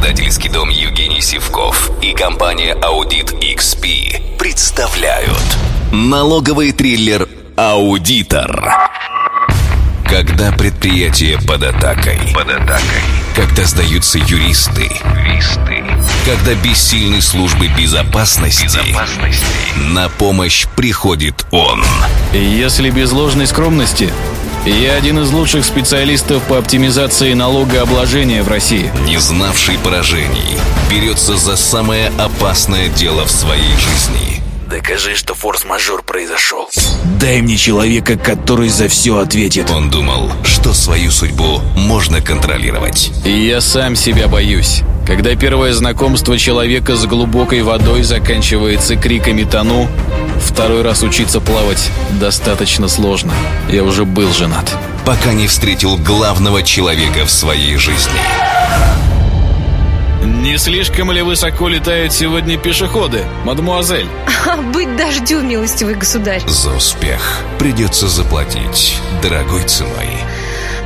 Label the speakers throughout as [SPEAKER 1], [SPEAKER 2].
[SPEAKER 1] Издательский дом Евгений Сивков и компания Аудит XP представляют налоговый триллер «Аудитор». Когда предприятие под атакой. Под атакой. Когда сдаются юристы. Юристы. Когда бессильны службы безопасности. Безопасности. На помощь приходит он.
[SPEAKER 2] Если без ложной скромности, я один из лучших специалистов по оптимизации налогообложения в России.
[SPEAKER 1] Не знавший поражений. Берется за самое опасное дело в своей жизни.
[SPEAKER 3] Докажи, что форс-мажор произошел.
[SPEAKER 4] Дай мне человека, который за все ответит.
[SPEAKER 1] Он думал, что свою судьбу можно контролировать.
[SPEAKER 2] Я сам себя боюсь. Когда первое знакомство человека с глубокой водой заканчивается криками «тону», второй раз учиться плавать достаточно сложно. Я уже был женат.
[SPEAKER 1] Пока не встретил главного человека в своей жизни.
[SPEAKER 2] Не слишком ли высоко летают сегодня пешеходы, мадмуазель?
[SPEAKER 5] А, быть дождю, милостивый государь.
[SPEAKER 1] За успех придется заплатить дорогой ценой.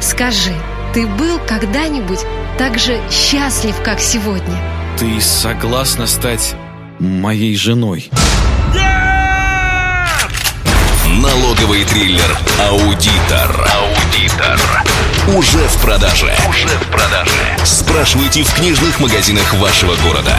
[SPEAKER 5] Скажи, ты был когда-нибудь так же счастлив, как сегодня?
[SPEAKER 2] Ты согласна стать моей женой?
[SPEAKER 1] Налоговый триллер «Аудитор». «Аудитор». Уже в продаже. Уже в продаже. Спрашивайте в книжных магазинах вашего города.